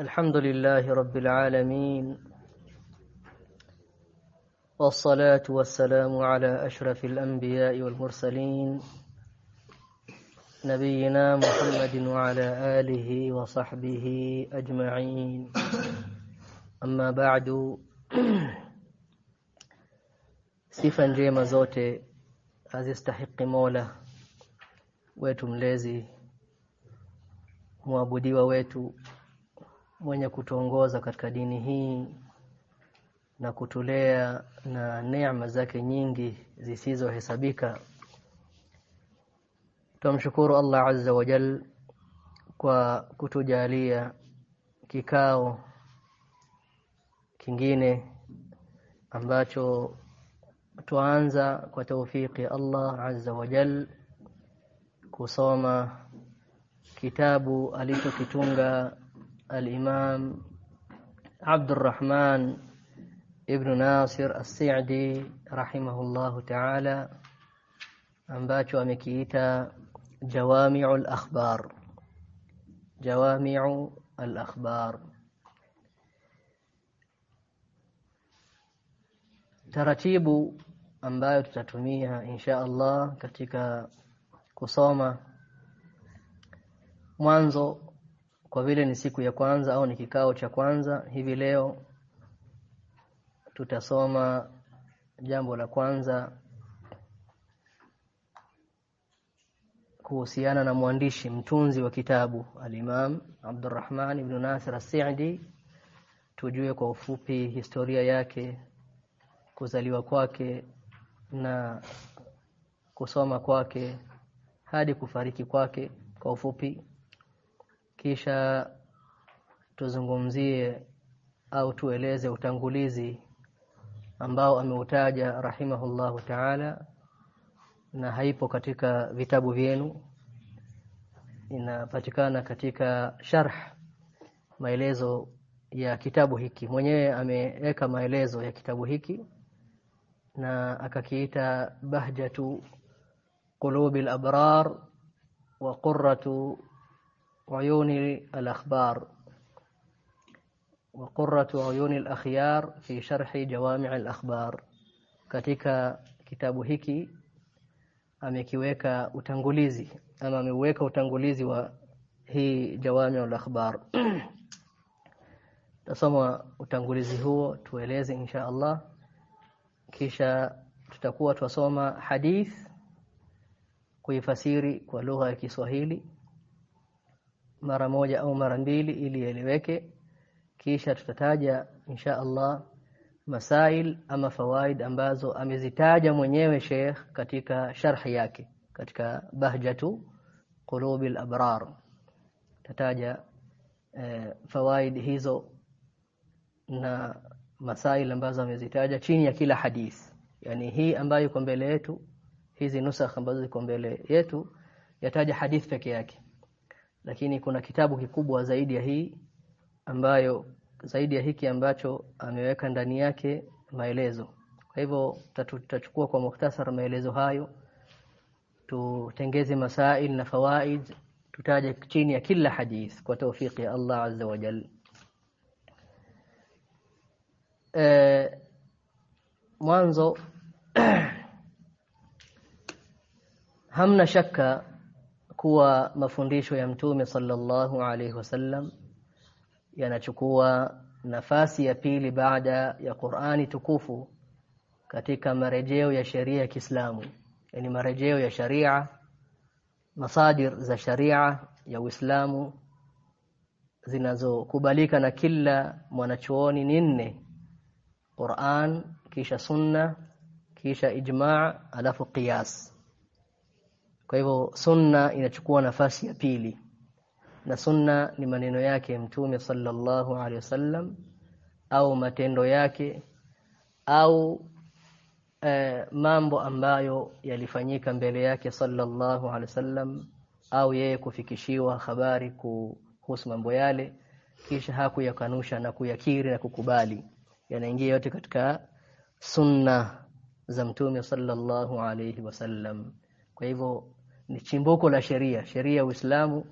الحمد لله رب العالمين والصلاة والسلام على أشرف الأنبياء والمرسلين نبينا محمد وعلى آله وصحبه أجمعين. أما بعد sifa njema zote hazistahiki Mola wetu mlezi mwabudiwa wetu mwenye kutuongoza katika dini hii na kutulea na neema zake nyingi zisizohesabika. Tumshukuru Allah azza wa jal kwa kutujalia kikao kingine ambacho tuanza kwa taufiki Allah azza wa jal kusoma kitabu alichokitunga al-Imam Abdurrahman ibn Nasir As-Sa'di rahimahullahu ta'ala ambacho amekiita Jawami'ul Akhbar Jawami'u al-Akhbar taratibu ambayo tutatumia insha Allah katika kusoma mwanzo kwa vile ni siku ya kwanza au ni kikao cha kwanza hivi leo tutasoma jambo la kwanza kuhusiana na mwandishi mtunzi wa kitabu alimam Abdurrahman ibn Nasir As-Sa'di. Tujue kwa ufupi historia yake kuzaliwa kwake na kusoma kwake hadi kufariki kwake kwa ufupi kisha tuzungumzie au tueleze utangulizi ambao ameutaja rahimahullahu ta'ala na haipo katika vitabu vyenu. Inapatikana katika sharh maelezo ya kitabu hiki. Mwenyewe ameweka maelezo ya kitabu hiki na akakiita bahjatu qulubil abrar wa qurratu uyuni الاخبار وقرة عيون جوامع fi sharhi jawami' al-akhbar katika kitabu hiki amekiweka utangulizi ama ameuweka utangulizi wa hii jawami' al-akhbar. Tasoma utangulizi huo tueleze insha Allah. Kisha tutakuwa twasoma hadith kuifasiri kwa lugha ya Kiswahili mara moja au mara mbili ili yaeleweke, kisha tutataja insha Allah masail ama fawaid ambazo amezitaja mwenyewe Sheikh katika sharhi yake katika bahjatu qulubil abrar. Tataja eh, fawaid hizo na masail ambazo amezitaja chini ya kila hadith. Yani hii ambayo iko mbele yetu hizi nusakh ambazo ziko mbele yetu yataja hadith peke yake lakini kuna kitabu kikubwa zaidi ya hii ambayo zaidi ya hiki ambacho ameweka ndani yake maelezo. Kwa hivyo tutachukua kwa muktasar maelezo hayo tutengeze masail na fawaid tutaje chini ya kila hadith kwa tawfiki ya Allah azza wa jalla e, mwanzo hamna shaka kuwa mafundisho ya mtume sallallahu alaihi wasallam yanachukua nafasi ya pili baada ya Qur'ani tukufu katika marejeo ya sheria ya Kiislamu. Yani marejeo ya sharia masadir za sharia ya Uislamu zinazokubalika na kila mwanachuoni ni nne. Qur'an kisha sunna kisha ijma' alafu qiyas kwa hivyo sunna inachukua nafasi ya pili. Na sunna ni maneno yake mtume sallallahu alaihi wasallam au matendo yake au e, mambo ambayo yalifanyika mbele yake sallallahu alaihi wasallam au yeye kufikishiwa habari kuhusu mambo yale kisha hakuyakanusha na kuyakiri na kukubali. Yanaingia yote katika sunna za mtume sallallahu alaihi wasallam. Kwa hivyo ni chimbuko la sheria. Sheria ya Uislamu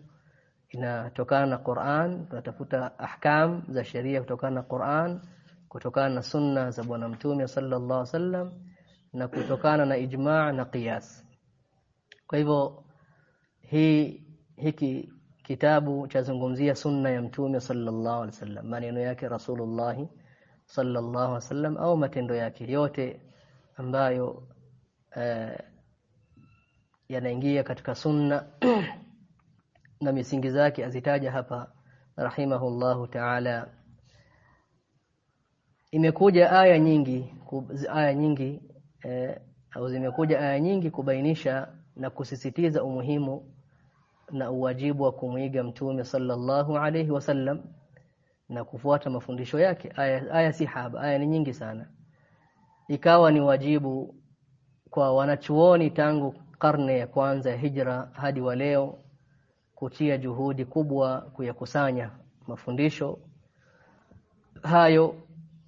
inatokana na Qur'an tunatafuta ahkam za sheria kutokana na Qur'an kutokana na sunna za bwana mtume sallallahu alaihi wasallam na kutokana na ijma' na qiyas. Kwa hivyo hii hiki kitabu chazungumzia sunna ya mtume sallallahu alaihi wasallam maneno yake rasulullah sallallahu alaihi wasallam au matendo yake yote ambayo eh, yanaingia katika sunna na misingi zake azitaja hapa rahimahullahu ta'ala. Imekuja aya nyingi aya nyingi eh, au zimekuja aya nyingi kubainisha na kusisitiza umuhimu na uwajibu wa kumwiga mtume sallallahu alayhi wasallam na kufuata mafundisho yake. Aya, aya si haba aya ni nyingi sana. Ikawa ni wajibu kwa wanachuoni tangu karne ya kwanza ya hijra hadi wa leo kutia juhudi kubwa kuyakusanya mafundisho hayo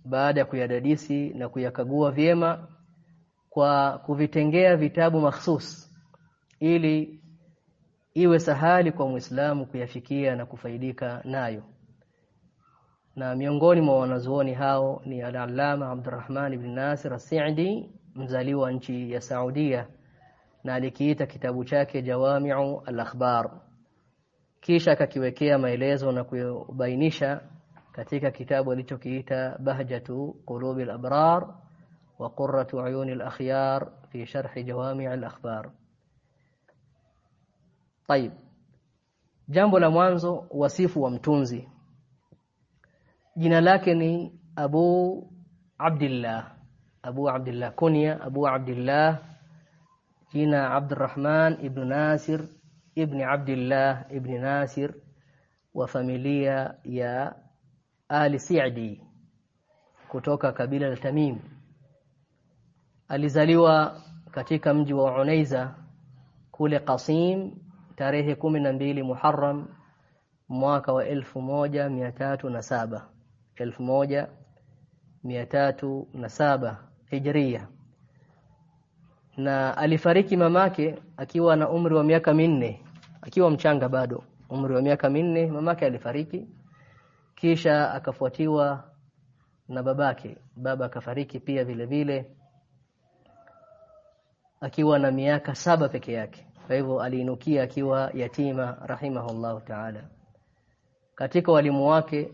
baada ya kuyadadisi na kuyakagua vyema kwa kuvitengea vitabu mahsus ili iwe sahali kwa Muislamu kuyafikia na kufaidika nayo. Na miongoni mwa wanazuoni hao ni al-Allama Abdurrahman ibn Nasir as-Sa'di mzaliwa nchi ya Saudia alikiita kitabu chake Jawami'u al-Akhbar kisha akakiwekea maelezo na kubainisha katika kitabu alichokiita Bahjatu Qulubi al-Abrar wa Qurratu Uyuni al-Akhyar fi sharh Jawami' al-Akhbar طيب jambo la mwanzo wasifu wa mtunzi jina lake ni Abu Abdullah Abu Abdullah kunya Abu Abdullah jina Abdurrahman ibn Nasir ibn Abdullah ibn Nasir wa familia ya Ali Sa'di kutoka kabila la Tamim. Alizaliwa katika mji wa Unaiza kule Qasim tarehe mbili Muharram mwaka wa elfu moja mia tatu na saba. Elfu moja mia tatu na saba Hijria na alifariki mamake akiwa na umri wa miaka minne akiwa mchanga bado. Umri wa miaka minne mamake alifariki. Kisha akafuatiwa na babake. Baba akafariki pia vile vile akiwa na miaka saba peke yake. Kwa hivyo aliinukia akiwa yatima rahimahullahu ta'ala. Katika walimu wake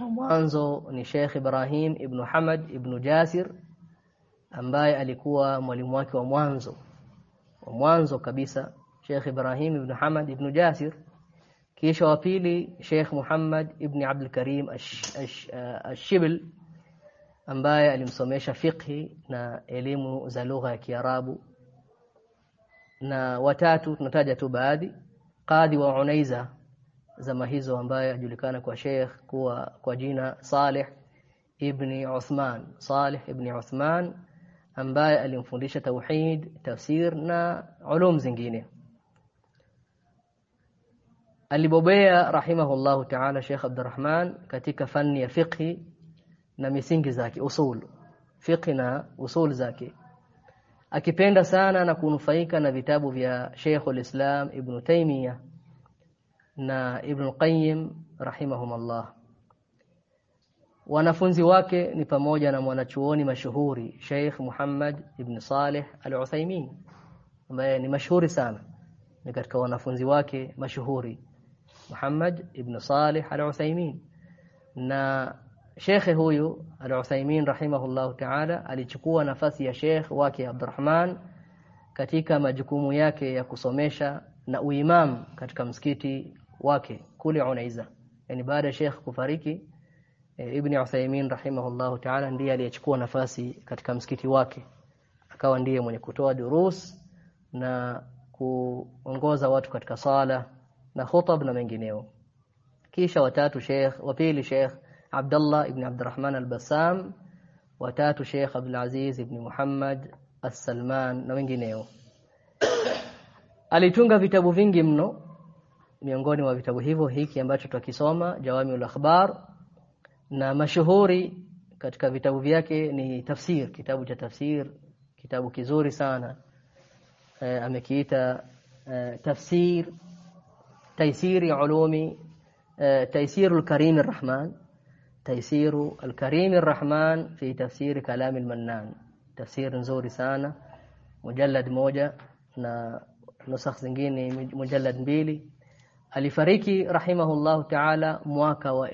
wa mwanzo ni Sheikh Ibrahim ibn Hamad ibn Jasir ambaye alikuwa mwalimu wake wa mwanzo. Wa mwanzo kabisa Sheikh Ibrahim ibn Hamad ibn Jasir. Kisha wa pili Sheikh Muhammad ibn Abdul Karim Ash-Shibl ambaye alimsomesha fiqhi na elimu za lugha ya Kiarabu. Na watatu tunataja tu baadhi qadhi wa Unaiza zama hizo ambaye ajulikana kwa Sheikh kuwa kwa jina Saleh ibn Uthman. Saleh ibn Uthman ambaye alimfundisha tauhid tafsir na ulum zingine. Alibobea rahimahullahu ta'ala Sheikh Abdurrahman katika fani ya fiqhi na misingi zake usul fiqhi na usul zake. Akipenda sana na kunufaika na vitabu vya Sheikhul Islam Ibn Taymiyyah na Ibn Qayyim rahimahumullah wanafunzi wake ni pamoja na mwanachuoni mashuhuri Sheikh Muhammad Ibn Saleh Al-Uthaymeen ambaye ni mashuhuri sana. Ni katika wanafunzi wake mashuhuri Muhammad Ibn Saleh Al-Uthaymeen na Sheikh huyu Al-Uthaymeen rahimahullahu ta'ala alichukua nafasi ya Sheikh wake Abdurrahman katika majukumu yake ya kusomesha na uimam katika msikiti wake kule Unaiza yani baada ya Sheikh kufariki e, Ibn Uthaymeen rahimahullahu ta'ala ndiye aliyechukua nafasi katika msikiti wake. Akawa ndiye mwenye kutoa durus na kuongoza watu katika sala na khutab na mengineo. Kisha watatu Sheikh wa pili Sheikh Abdullah ibn Abdurrahman al-Bassam watatu Sheikh Abdul Aziz ibn Muhammad al-Salman na wengineo alitunga vitabu vingi mno miongoni mwa vitabu hivyo hiki ambacho tukisoma Jawamiul Akhbar na mashuhuri katika vitabu vyake ni tafsir kitabu cha tafsir kitabu kizuri sana e, amekiita e, tafsir taysiri ulumi تيسير الكريم الرحمن تيسير الكريم الرحمن في تفسير كلام المنان تفسير nzuri sana mujallad moja na nusakh zingine mujallad mbili alifariki rahimahullahu ta'ala mwaka wa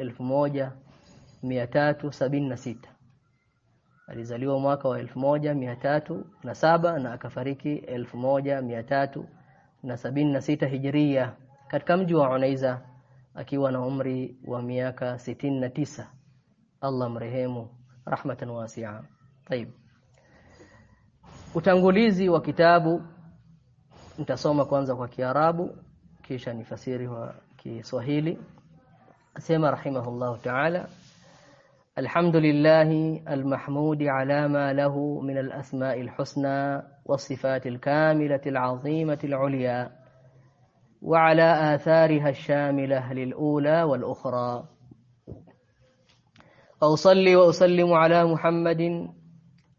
1376 alizaliwa mwaka wa 1307 na akafariki 1376 hijria katika mji wa Unaiza akiwa na umri wa miaka sitini na tisa Allah mrehemu rahmatan wasi'a طيب utangulizi wa kitabu nitasoma kwanza kwa Kiarabu kisha nifasiri kwa Kiswahili asema rahimahullah ta'ala الحمد لله المحمود على ما له من الأسماء الحسنى والصفات الكاملة العظيمة العليا وعلى آثارها الشاملة للأولى والأخرى. وأصلي وأسلم على محمد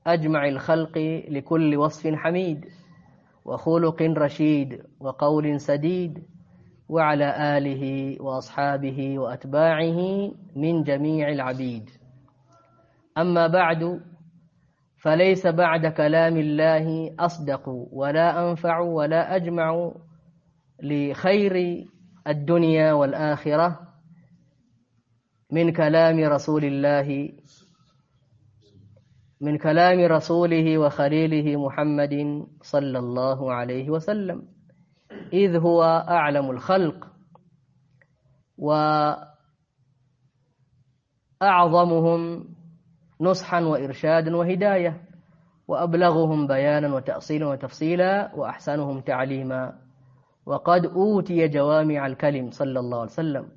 أجمع الخلق لكل وصف حميد وخلق رشيد وقول سديد وعلى آله وأصحابه وأتباعه من جميع العبيد. أما بعد فليس بعد كلام الله أصدق ولا أنفع ولا أجمع لخير الدنيا والآخرة من كلام رسول الله من كلام رسوله وخليله محمد صلى الله عليه وسلم. إذ هو أعلم الخلق وأعظمهم نصحا وإرشادا وهداية وأبلغهم بيانا وتأصيلا وتفصيلا وأحسنهم تعليما. وقد أوتي جوامع الكلم صلى الله عليه وسلم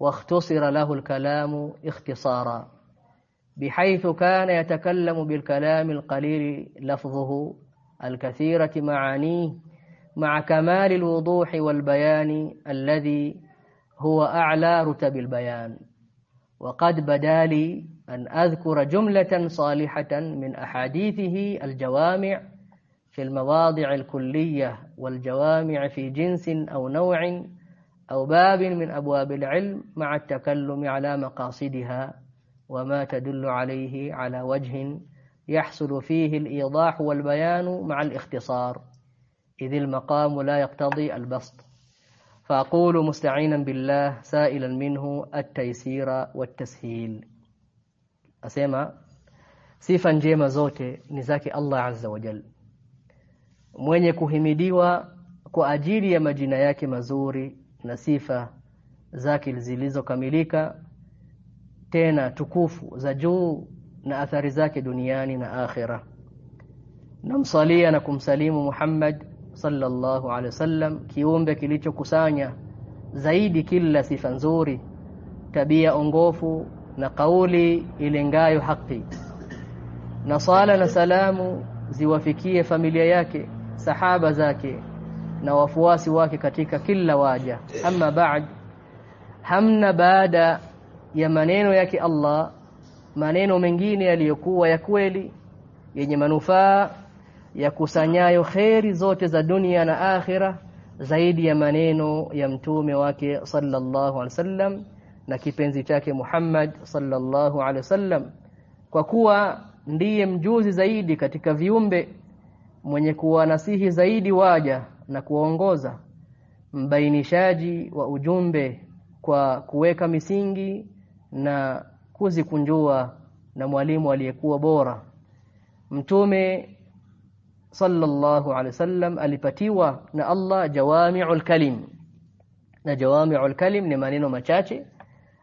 واختصر له الكلام اختصارا بحيث كان يتكلم بالكلام القليل لفظه الكثيرة معانيه مع كمال الوضوح والبيان الذي هو أعلى رتب البيان. وقد بدا لي أن أذكر جملة صالحة من أحاديثه الجوامع في المواضع الكلية والجوامع في جنس أو نوع أو باب من أبواب العلم مع التكلم على مقاصدها وما تدل عليه على وجه يحصل فيه الإيضاح والبيان مع الاختصار إذ المقام لا يقتضي البسط. فأقول مستعينا بالله سائلا منه التيسير والتسهيل أسمع sifa njema zote ni zake Allah azza wa jalla mwenye kuhimidiwa kwa ajili ya majina yake mazuri na sifa zake zilizokamilika tena tukufu za juu na athari zake duniani na akhira namsalia na kumsalimu Muhammad sallallahu alaihi wasallam kiumbe kilichokusanya zaidi kila sifa nzuri tabia ongofu na kauli ilengayo haki. Na sala na salamu ziwafikie familia yake sahaba zake na wafuasi wake katika kila waja. Amma baad hamna baada ya maneno yake Allah maneno mengine yaliyokuwa ya kweli yenye manufaa ya kusanyayo kheri zote za dunia na akhira zaidi ya maneno ya mtume wake sallallahu alaihi wasallam na kipenzi chake Muhammad sallallahu alaihi wasallam. Kwa kuwa ndiye mjuzi zaidi katika viumbe mwenye kuwanasihi zaidi waja na kuwaongoza mbainishaji wa ujumbe kwa kuweka misingi na kuzikunjua na mwalimu aliyekuwa bora. Mtume sallallahu alaihi wasallam alipatiwa na Allah jawami'ul kalim. Na jawami'ul kalim ni maneno machache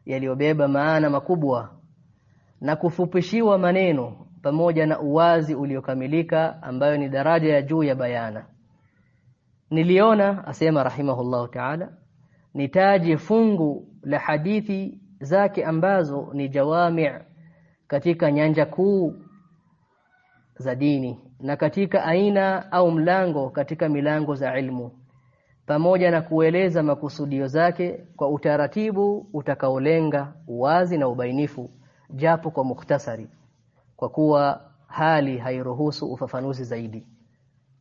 yaliyobeba maana makubwa na kufupishiwa maneno pamoja na uwazi uliokamilika ambayo ni daraja ya juu ya bayana. Niliona asema rahimahullahu ta'ala nitaje fungu la hadithi zake ambazo ni jawami' katika nyanja kuu za dini na katika aina au mlango katika milango za ilmu pamoja na kueleza makusudio zake kwa utaratibu utakaolenga uwazi na ubainifu japo kwa muktasari kwa kuwa hali hairuhusu ufafanuzi zaidi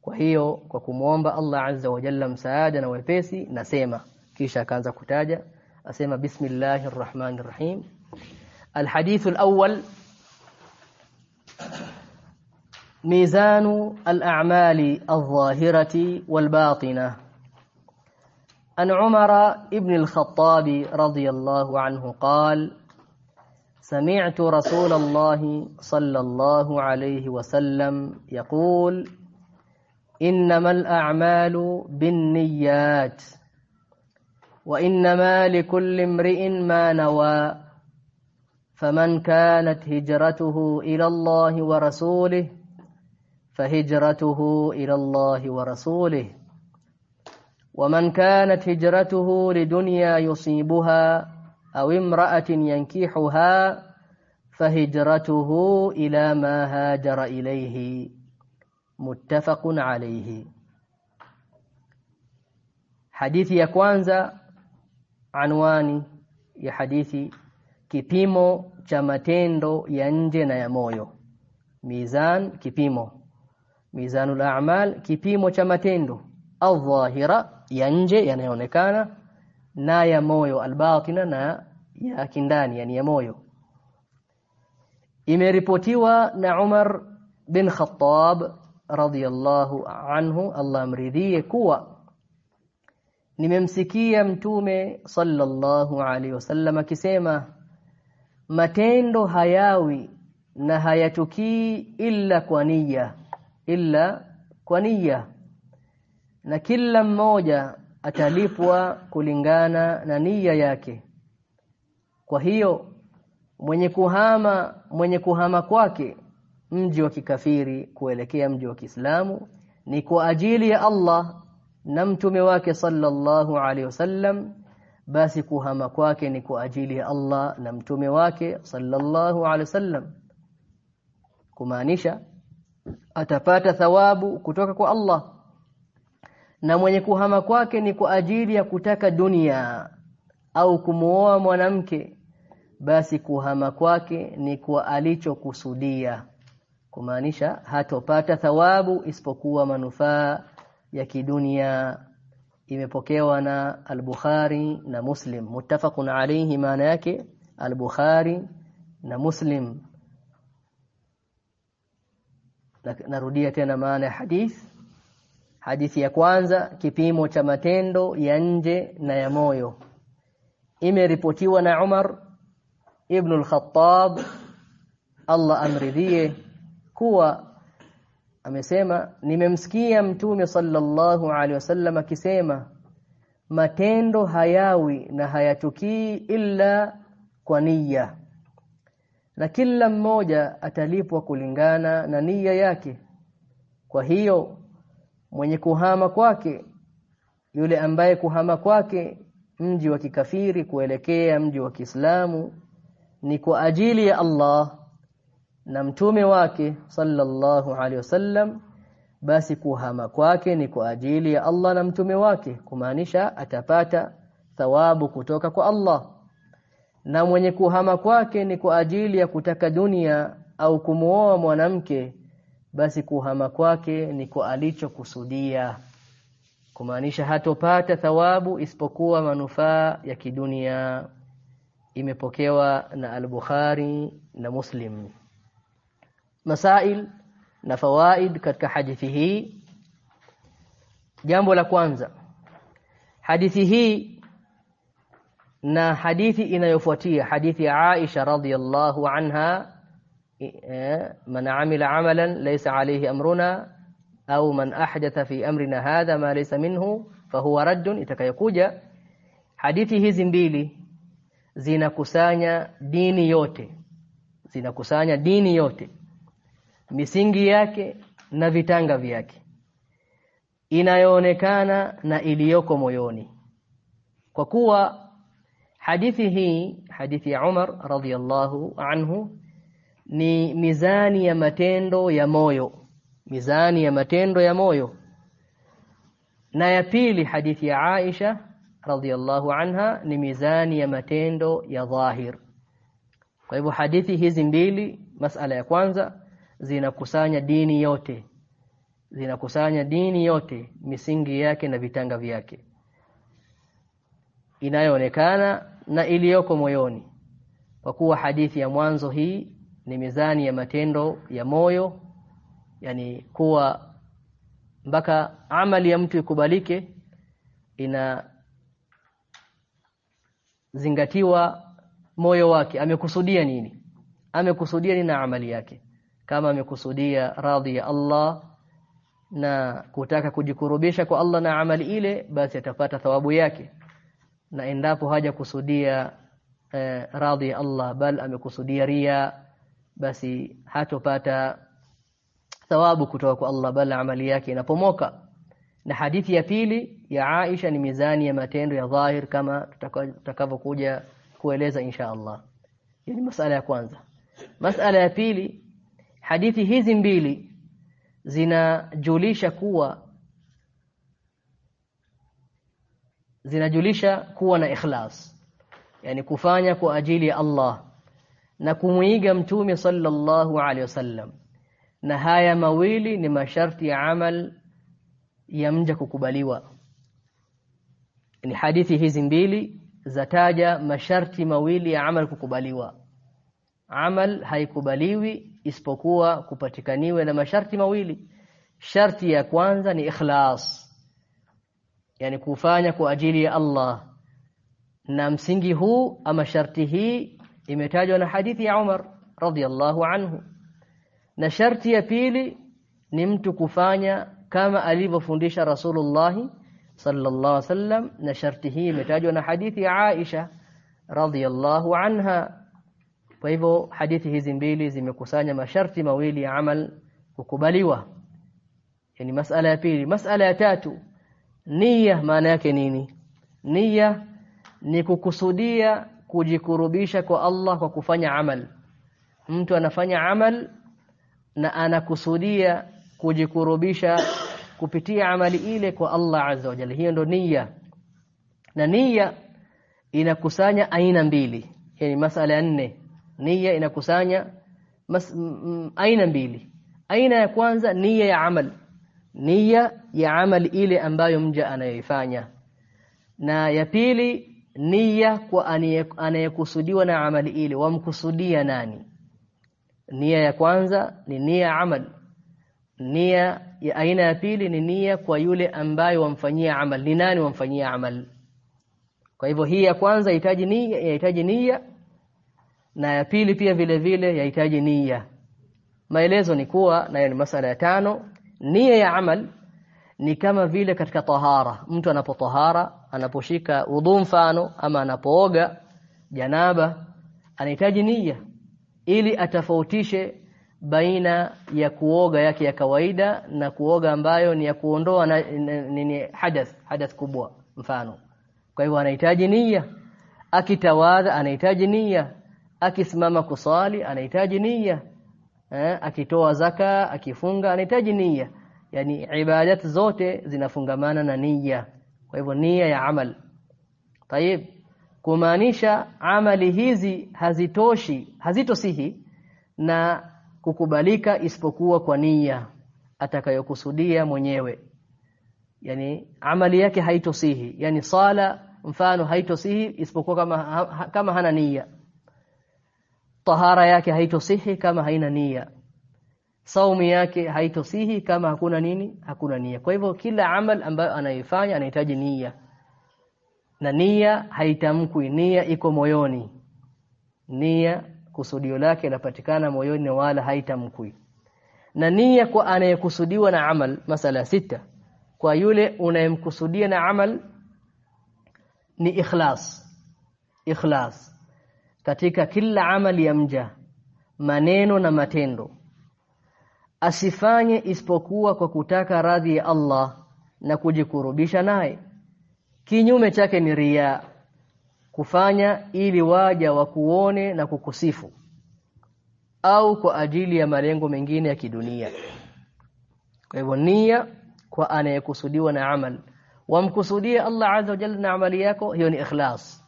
kwa hiyo kwa kumwomba Allah azza wa jalla msaada na wepesi nasema kisha akaanza kutaja asema bismillahir rahmanir rahim الحديث الأول ميزان الأعمال الظاهرة والباطنة. عن عمر ابن الخطاب رضي الله عنه قال سمعت رسول الله صلى الله عليه وسلم يقول إنما الأعمال بالنيات وإنما لكل امرئ ما نوى فمن كانت هجرته إلى الله ورسوله فهجرته إلى الله ورسوله. ومن كانت هجرته لدنيا يصيبها أو امرأة ينكيحها فهجرته إلى ما هاجر إليه. متفق عليه. حديث ya kwanza anwani ya hadithi kipimo cha matendo ya nje na ya moyo mizan kipimo mizanul a'mal kipimo cha matendo adh-dhahira ya nje yanayoonekana na ya moyo albatina na ya kindani yani ya moyo imeripotiwa na Umar bin Khattab radhiyallahu anhu Allah amridhie kuwa nimemsikia mtume sallallahu alaihi wasallam akisema matendo hayawi na hayatukii illa kwa nia illa kwa nia na kila mmoja atalipwa kulingana na nia yake. Kwa hiyo mwenye kuhama mwenye kuhama kwake mji wa kikafiri kuelekea mji wa Kiislamu ni kwa ajili ya Allah na mtume wake sallallahu alaihi wasallam. Basi kuhama kwake ni kwa ajili ya Allah na mtume wake sallallahu alaihi wasallam. Kumaanisha atapata thawabu kutoka kwa Allah. Na mwenye kuhama kwake ni kwa ajili ya kutaka dunia au kumuoa mwanamke basi kuhama kwake ni kwa alichokusudia. Kumaanisha hatopata thawabu isipokuwa manufaa ya kidunia. Imepokewa na al-Bukhari na Muslim. Muttafaqun alayhi maana yake al-Bukhari na Muslim narudia tena maana ya hadith. Hadithi ya kwanza kipimo cha matendo ya nje na ya moyo. Imeripotiwa na Umar ibn al-Khattab. Allah amridhie kuwa amesema nimemsikia mtume sallallahu alaihi wasallam akisema matendo hayawi na hayatukii illa kwa nia na kila mmoja atalipwa kulingana na nia yake. Kwa hiyo mwenye kuhama kwake yule ambaye kuhama kwake mji wa kikafiri kuelekea mji wa Kiislamu ni kwa ajili ya Allah na mtume wake sallallahu alaihi wasallam basi kuhama kwake ni kwa ajili ya Allah na mtume wake kumaanisha atapata thawabu kutoka kwa Allah na mwenye kuhama kwake ni kwa ajili ya kutaka dunia au kumuoa mwanamke basi kuhama kwake ni kwa alichokusudia. Kumaanisha hatopata thawabu isipokuwa manufaa ya kidunia. Imepokewa na al-Bukhari na Muslim. Masail na fawaid katika hadithi hii. Jambo la kwanza. Hadithi hii na hadithi inayofuatia hadithi ya Aisha radhiyallahu anha man amila amalan laysa alayhi amruna au man ahdatha fi amrina hadha ma laysa minhu fahuwa raddun itakayokuja. Hadithi hizi mbili zinakusanya dini yote zinakusanya dini yote misingi yake na vitanga vyake inayoonekana na iliyoko moyoni. Kwa kuwa hadithi hii hadithi ya Umar radhiyallahu anhu ni mizani ya matendo ya moyo. Mizani ya matendo ya moyo. Na ya pili hadithi ya Aisha radhiyallahu anha ni mizani ya matendo ya dhahir. Kwa hivyo hadithi hizi mbili masala ya kwanza zinakusanya dini yote. Zinakusanya dini yote misingi yake na vitanga vyake. Inayoonekana na iliyoko moyoni. Kwa kuwa hadithi ya mwanzo hii ni mizani ya matendo ya moyo yani kuwa mpaka amali ya mtu ikubalike ina zingatiwa moyo wake. Amekusudia nini? Amekusudia nini na amali yake? Kama amekusudia radhi ya Allah na kutaka kujikurubisha kwa Allah na amali ile basi atapata thawabu yake na endapo haja kusudia eh, radhi ya Allah bal amekusudia ria basi hatopata thawabu kutoka kwa Allah bal amali yake inapomoka. Na hadithi ya pili ya Aisha ni mizani ya matendo ya dhahir kama tutakavyokuja kueleza insha Allah. Hiyo ni masala ya kwanza. Masala ya pili hadithi hizi mbili zinajulisha kuwa zinajulisha kuwa na ikhlas yani kufanya kwa ajili ya Allah na kumuiga mtume sallallahu alaihi wasallam. Na haya mawili ni masharti ya amal ya mja kukubaliwa. Ni hadithi hizi mbili zataja masharti mawili ya amal kukubaliwa. Amal haikubaliwi isipokuwa kupatikaniwe na masharti mawili. Sharti ya kwanza ni ikhlas yani kufanya kwa ajili ya Allah. Na msingi huu ama sharti hii imetajwa na hadithi ya Umar radhiallahu anhu. Na sharti ya pili ni mtu kufanya kama alivyofundisha Rasulullah sallallahu alaihi wasallam na sharti hii imetajwa na hadithi ya Aisha radhiallahu anha. Kwa hivyo hadithi hizi mbili zimekusanya masharti mawili ya amal kukubaliwa. Yani masala ya pili. Masala ya tatu nia maana yake nini? Nia ni kukusudia kujikurubisha kwa Allah kwa kufanya amal. Mtu anafanya amal na anakusudia kujikurubisha kupitia amali ile kwa Allah azza wa jalla. Hiyo ndo nia. Na nia inakusanya aina mbili. Yani masala ya nne. Nia inakusanya mas, m, aina mbili. Aina ya kwanza nia ya amal nia ya amali ile ambayo mja anayoifanya. Na ya pili nia kwa anayekusudiwa na amali ile. Wamkusudia nani? Nia ya kwanza ni nia amal nia ya aina ya pili ni nia kwa yule ambaye wamfanyia amal ni nani wamfanyia amal kwa hivyo hii ya kwanza yahitaji nia yahitaji nia na ya pili pia vile vile yahitaji nia. Maelezo ni kuwa na ni masala ya tano nia ya amal ni kama vile katika tahara. Mtu anapotahara anaposhika udhu mfano ama anapooga janaba anahitaji nia ili atafautishe baina ya kuoga yake ya kawaida na kuoga ambayo ni ya kuondoa nini hadath hadath kubwa mfano. Kwa hivyo anahitaji nia. Akitawadha anahitaji nia. Akisimama kusali anahitaji nia eh, akitoa zaka akifunga anahitaji nia yani ibadat zote zinafungamana na nia kwa hivyo nia ya amal. Tayib kumaanisha amali hizi hazitoshi hazitosihi na kukubalika isipokuwa kwa nia atakayokusudia mwenyewe. Yani amali yake haitosihi. Yani sala mfano haitosihi isipokuwa kama kama hana nia tahara yake haitosihi kama haina nia. Saumu yake haitosihi kama hakuna nini hakuna nia. Kwa hivyo kila amal ambayo anaifanya anahitaji nia. Na nia haitamkwi nia iko moyoni. Nia kusudio lake linapatikana moyoni wala haitamkwi. Na nia kwa anayekusudiwa na amal masala sita kwa yule unayemkusudia na amal ni ikhlas. Ikhlas katika kila amali ya mja maneno na matendo. Asifanye isipokuwa kwa kutaka radhi ya Allah na kujikurubisha naye. Kinyume chake ni ria kufanya ili waja wakuone na kukusifu au kwa ajili ya malengo mengine ya kidunia. Kwa hivyo nia kwa anayekusudiwa na amal. Wamkusudie Allah azza wa jalla na amali yako hiyo ni ikhlas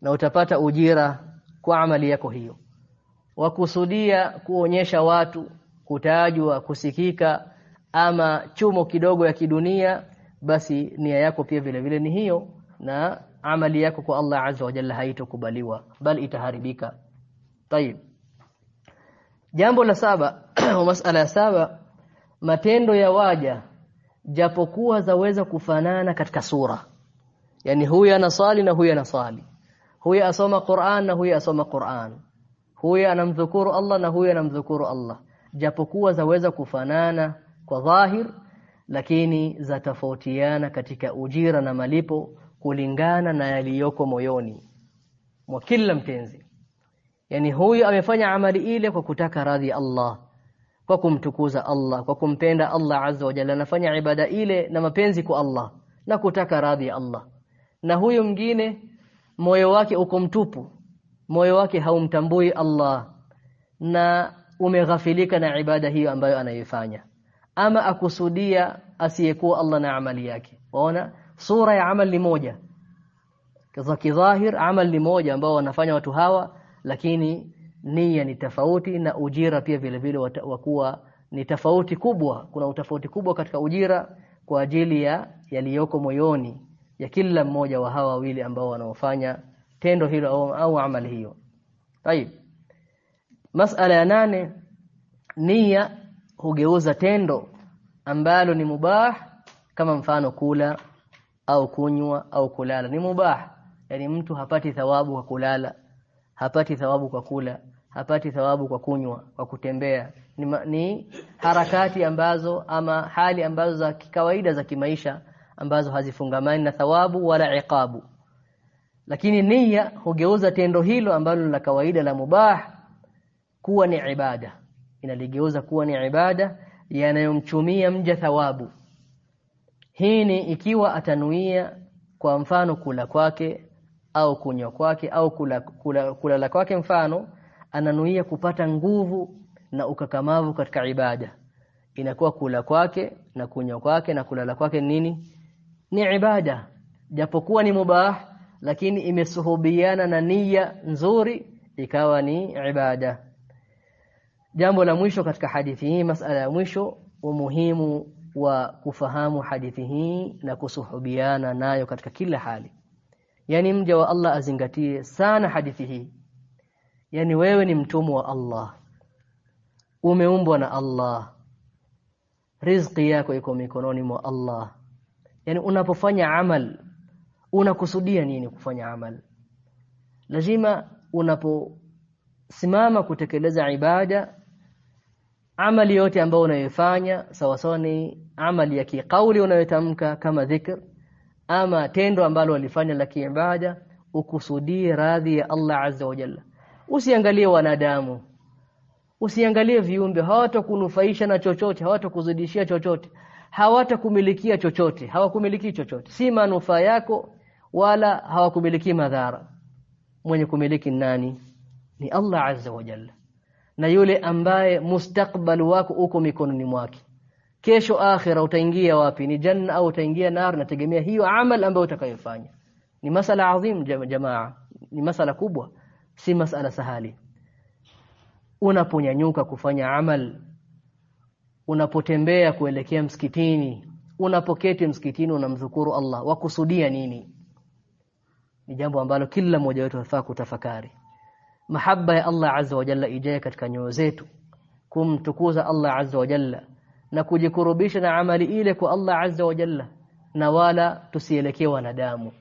na utapata ujira kwa amali yako hiyo. Wakusudia kuonyesha watu kutajwa kusikika ama chumo kidogo ya kidunia basi nia yako pia vile vile ni hiyo na amali yako kwa Allah azza wa jalla haitokubaliwa bali itaharibika. Tayib jambo la saba masala ya saba matendo ya waja japokuwa zaweza kufanana katika sura. Yani huyu anasali na huyu anasali huyu asoma Qur'an na huyu asoma Qur'an. Huyu anamdhukuru Allah na huyu anamdhukuru Allah. Japokuwa zaweza kufanana kwa dhahir lakini zatafautiana katika ujira na malipo kulingana na yaliyoko moyoni mwa kila mtenzi yani huyu amefanya amali ile kwa kutaka radhi Allah kwa kumtukuza Allah kwa kumpenda Allah azza wa jalla. Anafanya ibada ile na mapenzi kwa Allah na kutaka radhi Allah. Na huyu mwingine moyo wake uko mtupu. Moyo wake haumtambui Allah. Na umeghafilika na ibada hiyo ambayo anayofanya ama akusudia asiyekuwa Allah na amali yake. Waona? Sura ya amali moja. Kaza kidhahir amali moja ambao wanafanya watu hawa lakini nia ni tofauti na ujira pia vile vile wakuwa ni tofauti kubwa. Kuna utofauti kubwa katika ujira kwa ajili ya yaliyoko moyoni ya kila mmoja wa hawa wawili ambao wanaofanya tendo hilo au, au amali hiyo. Tayib. Masala ya nane nia hugeuza tendo ambalo ni mubah kama mfano kula au kunywa au kulala. Ni mubah. Yani mtu hapati thawabu kwa kulala hapati thawabu kwa kula hapati thawabu kwa kunywa kwa kutembea. Ni, ni harakati ambazo ama hali ambazo za kikawaida za kimaisha ambazo hazifungamani na thawabu wala iqabu. Lakini nia hugeuza tendo hilo ambalo la kawaida la mubah kuwa ni ibada. Inaligeuza kuwa ni ibada yanayomchumia mja thawabu. Hii ni ikiwa atanuia kwa mfano kula kwake au kunywa kwake au kula, kula, kulala kwake mfano ananuia kupata nguvu na ukakamavu katika ibada. Inakuwa kula kwake na kunywa kwake na kulala kwake nini ni ibada. Japokuwa ni mubah lakini imesuhubiana na nia nzuri ikawa ni ibada. Jambo la mwisho katika hadithi hii masala ya mwisho umuhimu wa kufahamu hadithi hii na kusuhubiana nayo katika kila hali. Yani mja wa Allah azingatie sana hadithi hii. Yani wewe ni mtumwa wa Allah. Umeumbwa na Allah. Riziki yako iko mikononi mwa Allah yani unapofanya amal unakusudia nini kufanya amal? Lazima unaposimama kutekeleza ibada amali yote ambayo unayoifanya sawa sawa ni amali ya kikauli unayotamka kama dhikr ama tendo ambalo walifanya la kiibada ukusudie radhi ya Allah azza wa jalla. Usiangalie wanadamu. Usiangalie viumbe hawatakunufaisha na chochote hawatakuzidishia chochote hawatakumilikia chochote hawakumiliki chochote. Si manufaa yako wala hawakumiliki madhara. Mwenye kumiliki nani? Ni Allah azza wa jalla. Na yule ambaye mustakbal wako uko mikononi mwake. Kesho akhira utaingia wapi? Ni janna au utaingia nar? Nategemea hiyo amal ambayo utakayofanya. Ni masala adhim jamaa. Ni masala kubwa si masala sahali. Unaponyanyuka kufanya amal unapotembea kuelekea msikitini unapoketi msikitini unamdhukuru Allah. Wakusudia nini? Ni jambo ambalo kila mmoja wetu afaa kutafakari. Mahaba ya Allah azza wa jalla ijaye katika nyoyo zetu. Kumtukuza Allah azza wa jalla na kujikurubisha na amali ile kwa Allah azza wa jalla na wala tusielekee wanadamu.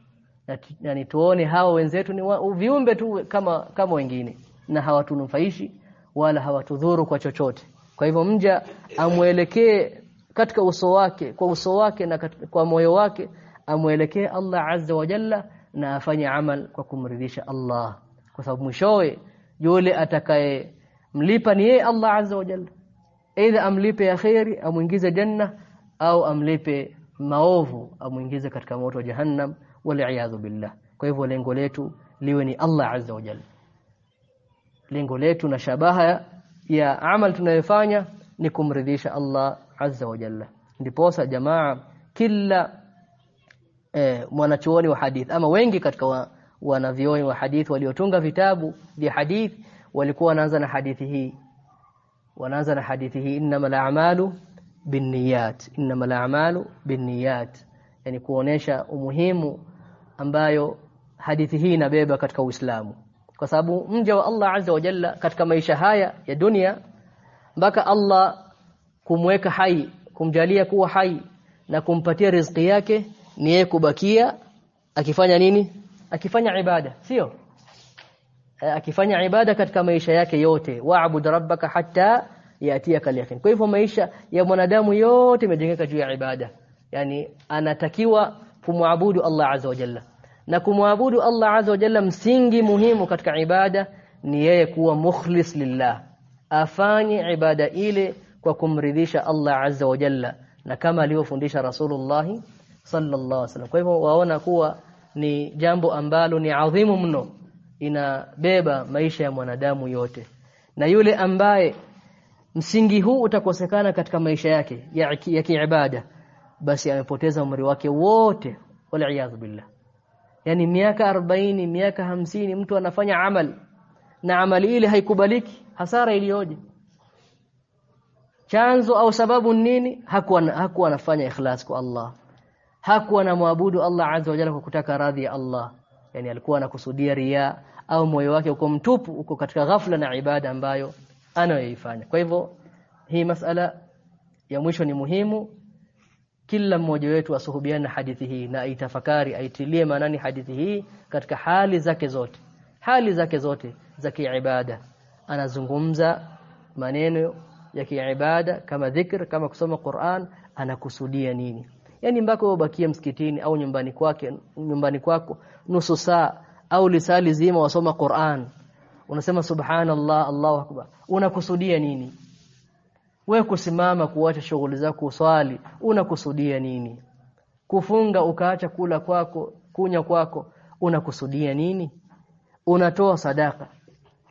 Na, na ni tuone hawa wenzetu ni wa, viumbe tu kama kama wengine na hawatunufaishi wala hawatudhuru kwa chochote kwa hivyo mja amwelekee katika uso wake kwa uso wake na katika, kwa moyo wake amwelekee Allah azza wa jalla na afanye amal kwa kumridhisha Allah. Kwa sababu mwishowe yule atakaye mlipa ni yeye Allah azza wa jalla. Aidha amlipe ya khairi amuingize janna au amlipe maovu amuingize katika moto wa jahannam wal billah. Kwa hivyo lengo letu liwe ni Allah azza wa jalla. Lengo letu na shabaha ya amal tunayofanya ni kumridhisha Allah azza wa jalla. Ndiposa jamaa kila eh, mwanachuoni wa hadith ama wengi katika wa, wanavyoni wa hadith waliotunga vitabu vya hadith walikuwa wanaanza na hadithi hii. Wanaanza na hadithi hii innamal a'malu binniyat. Innamal a'malu binniyat. Yani kuonesha umuhimu ambayo hadithi hii inabeba katika Uislamu kwa sababu mja wa Allah azza wa jalla katika maisha haya ya dunia mpaka Allah kumweka hai kumjalia kuwa hai na kumpatia riziki yake ni yeye kubakia akifanya nini akifanya ibada sio akifanya ibada katika maisha yake yote wa'bud rabbaka hatta yatiyaka al-yaqin kwa hivyo maisha ya mwanadamu yote imejengeka juu ya ibada yani anatakiwa kumwabudu Allah azza wa jalla na kumwabudu Allah azza wa jalla msingi muhimu katika ibada ni yeye kuwa mukhlis lillah. Afanye ibada ile kwa kumridhisha Allah azza wa jalla na kama alivyofundisha Rasulullah sallallahu alaihi wasallam. Kwa hivyo waona kuwa ni jambo ambalo ni adhimu mno inabeba maisha ya mwanadamu yote. Na yule ambaye msingi huu utakosekana katika maisha yake ya, kiibada basi amepoteza umri wake wote wal billah yani miaka 40 miaka hamsini mtu anafanya amal. Na amali ile haikubaliki. Hasara iliyoje? Chanzo au sababu nini? Hakuwa hakuwa anafanya ikhlas kwa Allah. Hakuwa anamwabudu Allah azza wa jalla kwa kutaka radhi ya Allah. Yani alikuwa anakusudia ria au moyo wake uko mtupu uko katika ghafla na ibada ambayo anayoifanya. Kwa hivyo hii masala ya mwisho ni muhimu kila mmoja wetu asuhubiane hadithi hii na aitafakari aitilie maanani hadithi hii katika hali zake zote hali zake zote za kiibada. Anazungumza maneno ya kiibada kama dhikr kama kusoma Qur'an anakusudia nini? Yani mbako ubakie msikitini au nyumbani kwake nyumbani kwako nusu saa au lisali zima wasoma Qur'an. Unasema subhanallah Allahu akbar. Unakusudia nini wewe kusimama kuacha shughuli zako uswali unakusudia nini? Kufunga ukaacha kula kwako kunya kwako unakusudia nini? Unatoa sadaka.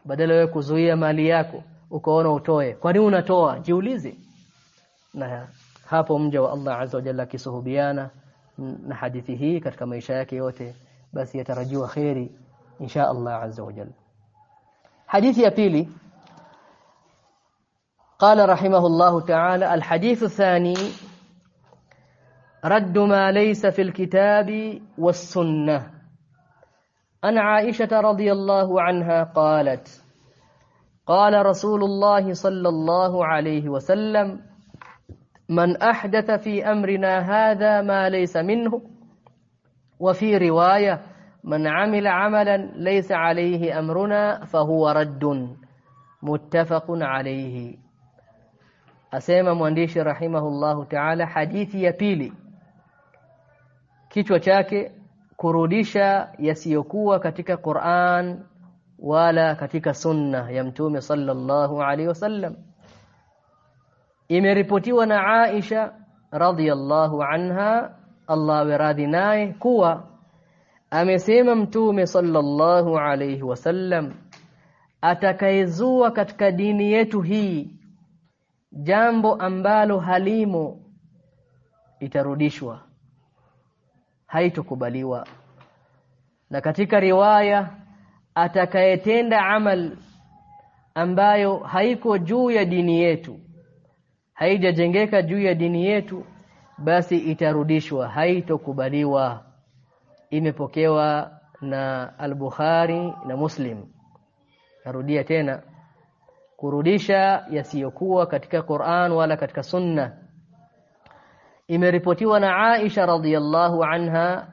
Badala wewe kuzuia mali yako ukaona utoe. Kwa nini unatoa? Jiulize. Na hapo mja wa Allah azza wa jalla akisuhubiana na hadithi hii katika maisha yake yote basi yatarajiwa khairi insha Allah azza wa jalla. Hadithi ya pili قال رحمه الله تعالى الحديث الثاني رد ما ليس في الكتاب والسنة. أن عائشة رضي الله عنها قالت قال رسول الله صلى الله عليه وسلم من أحدث في أمرنا هذا ما ليس منه وفي رواية من عمل عملا ليس عليه أمرنا فهو رد. متفق عليه. Asema mwandishi rahimahullahu ta'ala hadithi ya pili kichwa chake kurudisha yasiyokuwa katika Qur'an wala katika sunna ya mtume sallallahu alaihi wasallam. Imeripotiwa na Aisha radhiyallahu anha Allah waradhi naye kuwa amesema mtume sallallahu alaihi wasallam atakayezua katika dini yetu hii jambo ambalo halimo itarudishwa. Haitokubaliwa. Na katika riwaya atakayetenda amal ambayo haiko juu ya dini yetu haijajengeka juu ya dini yetu basi itarudishwa. Haitokubaliwa. Imepokewa na al-Bukhari na Muslim. Narudia tena kurudisha yasiyokuwa katika Qur'an wala katika Sunna. Imeripotiwa na Aisha radhiyallahu anha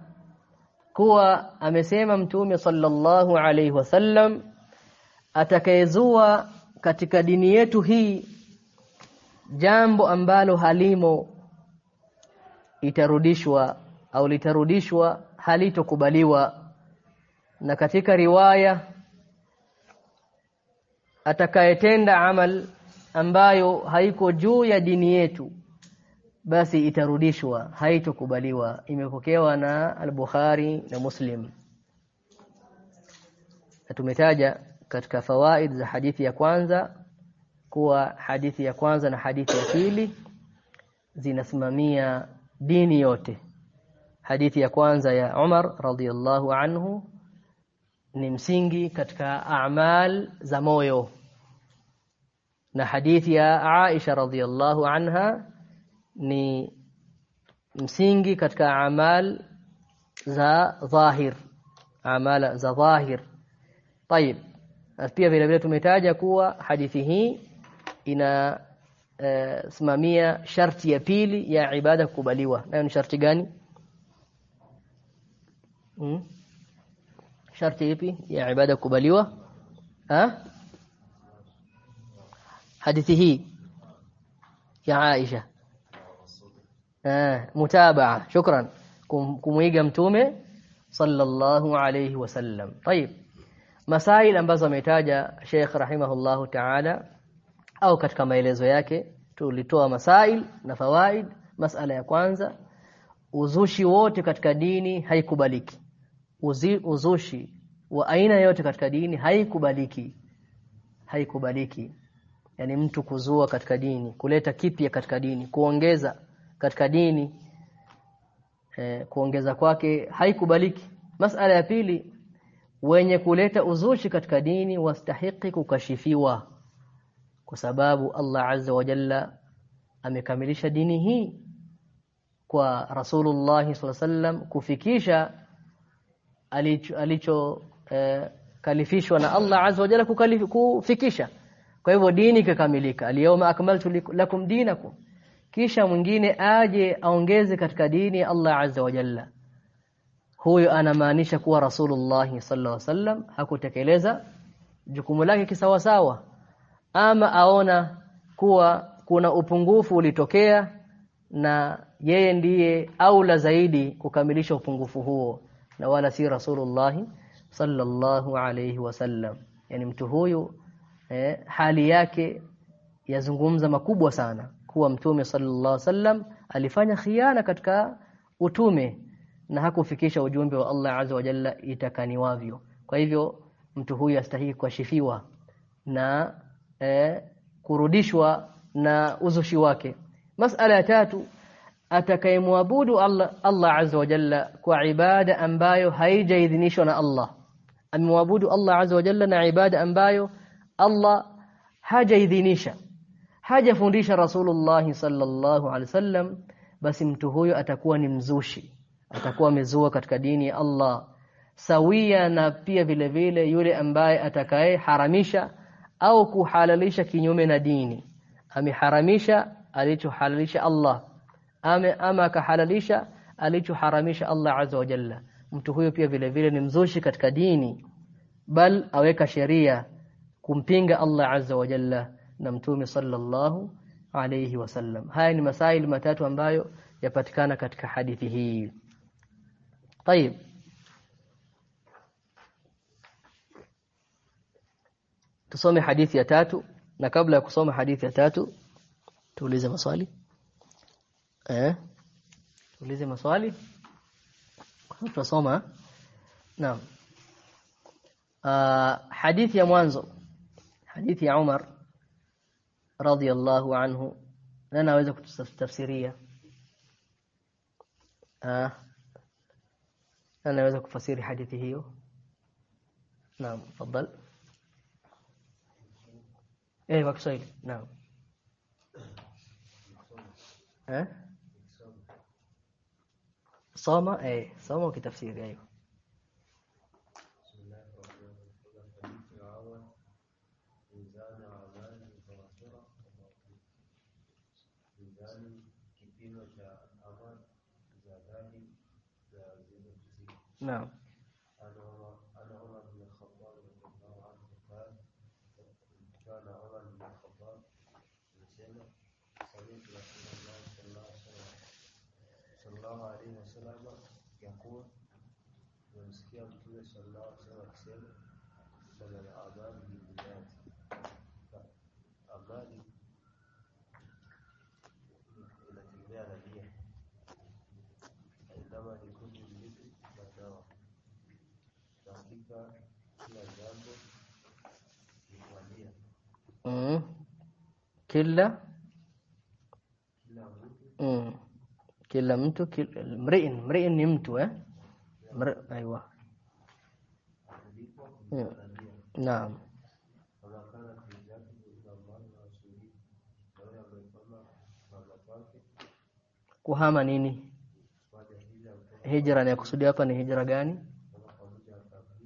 kuwa amesema mtume sallallahu alayhi wasallam atakayezua katika dini yetu hii jambo ambalo halimo itarudishwa au litarudishwa halitokubaliwa. Na katika riwaya atakayetenda amal ambayo haiko juu ya dini yetu basi itarudishwa haitokubaliwa. Imepokewa na al-Bukhari na Muslim. Na tumetaja katika fawaid za hadithi ya kwanza kuwa hadithi ya kwanza na hadithi ya pili zinasimamia dini yote. Hadithi ya kwanza ya Umar radhiyallahu anhu ni msingi katika a'mal za moyo na hadithi ya Aisha radhiyallahu anha ni msingi katika amal za dhahir amala za dhahir طيب pia vile vile tumetaja kuwa hadithi hii ina uh, simamia sharti ya pili ya ibada kukubaliwa nayo ni sharti gani hmm? Sharti ipi ya ibada kukubaliwa ha hadithi hii ya Aisha ah mutabaa shukran kumuiga mtume sallallahu alayhi wasallam طيب masail ambazo ametaja Sheikh rahimahullahu ta'ala au katika maelezo yake tulitoa masail na fawaid masala ya kwanza uzushi wote katika dini haikubaliki Uzi, uzushi wa aina yote katika dini haikubaliki haikubaliki. Yani mtu kuzua katika dini kuleta kipya katika dini kuongeza katika dini eh, kuongeza kwake haikubaliki. Masala ya pili wenye kuleta uzushi katika dini wastahiki kukashifiwa kwa sababu Allah azza wa jalla amekamilisha dini hii kwa Rasulullah sallallahu alaihi wasallam kufikisha alicho, eh, kalifishwa na Allah azza wa jalla kufikisha. Kwa hivyo dini ikakamilika. Aliyoma akmaltu lakum dinakum. Kisha mwingine aje aongeze katika dini ya Allah azza wa jalla. Huyo anamaanisha kuwa Rasulullah sallallahu wasallam hakutekeleza jukumu lake kisawasawa. Ama aona kuwa kuna upungufu ulitokea na yeye ndiye aula zaidi kukamilisha upungufu huo na wala si Rasulullah sallallahu alayhi wasallam yani mtu huyu eh, hali yake yazungumza makubwa sana kuwa mtume sallallahu wasallam alifanya khiana katika utume na hakufikisha ujumbe wa Allah azza wa jalla itakaniwavyo. Kwa hivyo mtu huyu astahili kuashifiwa na eh, kurudishwa na uzushi wake. Masala ya tatu atakayemwabudu Allah Allah azza wa jalla kwa ibada ambayo haijaidhinishwa na Allah. Amemwabudu Allah azza wa jalla na ibada ambayo Allah hajaidhinisha. Hajafundisha Rasulullah sallallahu alaihi wasallam basi mtu huyo atakuwa ni mzushi. Atakuwa amezua katika dini ya Allah. Sawia na pia vile vile yule ambaye atakaye haramisha au kuhalalisha kinyume na dini. Ameharamisha alichohalalisha Allah ame ama akahalalisha alichoharamisha Allah azza wa jalla mtu huyo pia vile vile ni mzushi katika dini bal aweka sheria kumpinga Allah azza wa jalla na mtume sallallahu alayhi wasallam haya ni masaili matatu ambayo yapatikana katika hadithi hii طيب tusome hadithi ya tatu na kabla ya kusoma hadithi ya tatu tuulize maswali إيه؟ تولزي مسوالي كنت صوم نعم. آه، حديث يا موانزو حديث يا عمر رضي الله عنه. لنا وإذا كنت تفسيرية. آه. لنا وإذا كنت تفسيري حديثه. نعم فضل إيه بك نعم. إيه صام إيه صام كتفسير أيوه. نعم. الله عليه وسلم يقول ومسكيا مطلع صلى الله عليه وسلم فمن الأعمال بالنيات. فأعمال التي لا نبيع عندما لكل مدرك مدرك ذلك كل جانب كلا؟ كلا مدرك 嗯。Mm. kila mtu mriin mriin ni mtu eh? Mri, hmm. naam. Kuhama nini? Hijra anayokusudia hapa ni hijra gani?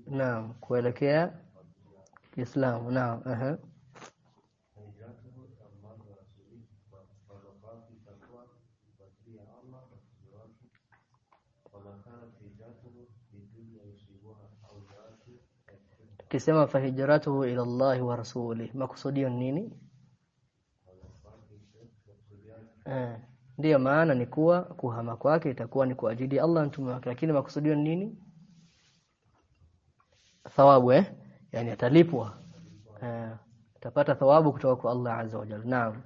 Naam kuelekea islam naam uh -huh. Akisema fahijratuhu ila Allah wa rasulih, makusudio nini? Eh, ndiyo maana ni kuwa kuhama kwake itakuwa ni kwa ajili ya Allah mtume wake, lakini makusudio nini? Thawabu eh? Yani atalipwa, eh, atapata thawabu kutoka kwa Allah azza wa jalla. Naam.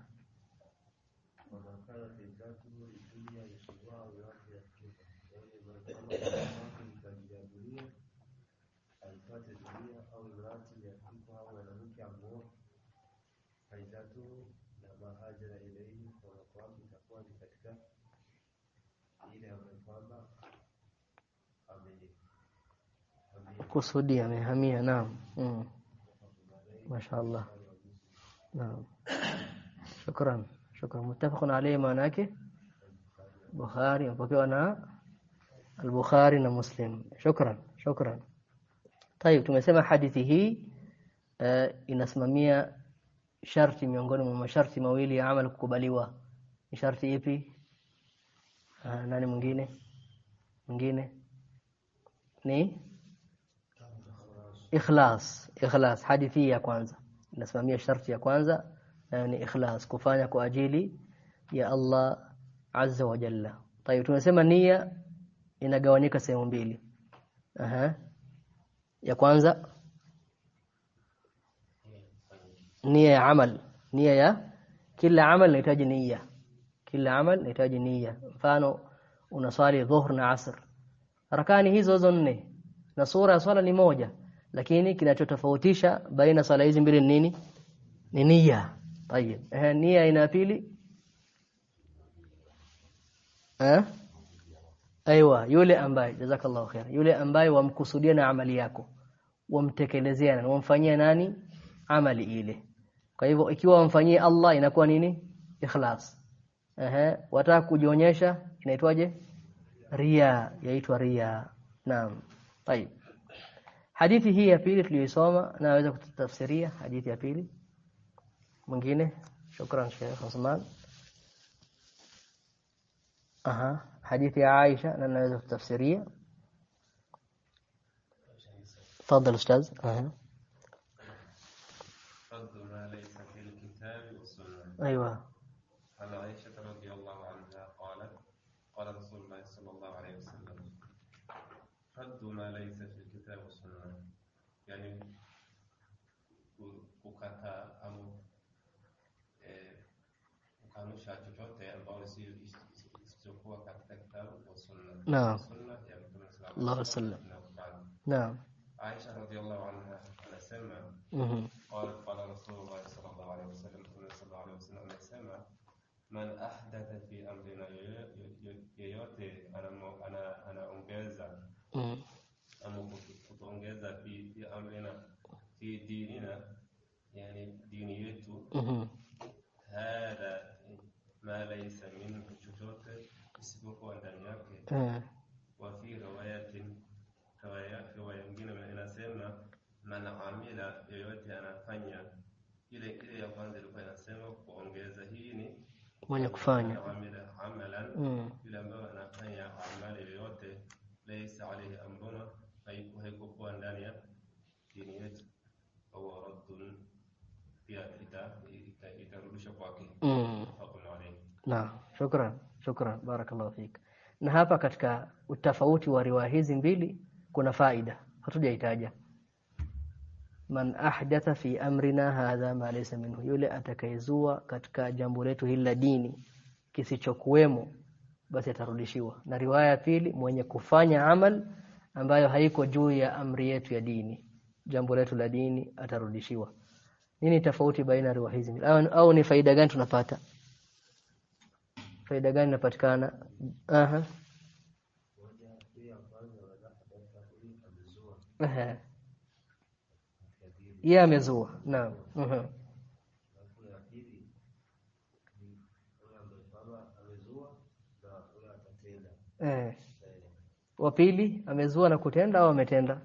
Kusudia amehamia naam mm. mashaallah naam shukran shukran muttafaqun alayhi maana yake Bukhari mpokewa na al-Bukhari na Muslim shukran shukran طيب tumesema hadithi hii uh, inasimamia sharti miongoni mwa masharti mawili ya amal kukubaliwa ni sharti ipi uh, nani mwingine mwingine ni إخلاص إخلاص. حديثي يا كوانزا نسمية شرط يا كوانزا يعني إخلاص. كفانا كواجيلي يا الله عز وجل. طيب تنسمى النية إن جوانيك سيمون بيلي أها. يا كوانزا نية يا عمل. نية يا كل عمل نتاج نية. كل عمل نتاج نية. فانو ونصالي ظهر عصر ركاني هي زوزوني نصورة صلاة ني موجه lakini kinachotofautisha baina sala hizi mbili ni nini ni nia tayeb eh nia ina pili eh Aiwa, yule ambaye jazakallahu khair. Yule ambaye wamkusudia na amali yako. Wamtekelezea na wamfanyia nani? Amali ile. Kwa hivyo ikiwa wamfanyia Allah inakuwa nini? Ikhlas. Ehe, wataka kujionyesha inaitwaje? Ria, yaitwa ria. Naam. Tayib. Hadithi hii ya pili tuliyoisoma naweza kutafsiria hadithi ya pili. Mwingine? Shukran Sheikh Osman. Aha. حديث عائشة أنا نوزع التفسيرية تفضل أستاذ أه. رد ما ليس في الكتاب والسنة أيوة عن عائشة رضي الله عنها قالت قال رسول الله صلى الله عليه وسلم رد ما ليس kukanusha chochote ambao si isichokuwa katika kitabu wa sunna Naam. sunna ya Mtume sallallahu الله عليه وسلم na kufanya نعم Aisha radhiallahu anha anasema مهم. قال قال رسول الله صلى الله عليه وسلم صلى الله عليه وسلم anasema man ahdatha fi amrina yoyo- yoyo- yeyote anamo- ana- anaongeza مهم. ama kutu- kutuongeza fi fi amrina fi dinina yani dini yetu مهم. hadha ma laysa minhu chochote isipokuwa ndani yake. Wa fi riwayatin riwaya nyingine inasema man amila yoyote anafanya ile ile ya kwanza ilikuwa inasema kuongeza hii ni mwenye kufanya. Amila amalan Mm. yule ambaye anafanya amali yoyote laysa alayhi amruna haiku- haikukuwa ndani ya dini yetu. Au raddun pia ita- ita- kwake. Mm. Naam, shukran, shukran, barakallahu fik. Na hapa katika utofauti wa riwaya hizi mbili kuna faida hatujaitaja. Man ahdatha fi amrina hadha ma laysa minhu, yule atakayezua katika jambo letu hili la dini kisichokuwemo, basi atarudishiwa. Na riwaya ya pili, mwenye kufanya amal ambayo haiko juu ya amri yetu ya dini, jambo letu la dini, atarudishiwa. Nini tofauti baina ya riwaya hizi? Au, au ni faida gani tunapata? Faida gani inapatikana? Aha. Yeye amezua. Naam. Na eh wa pili amezua na kutenda au ametenda?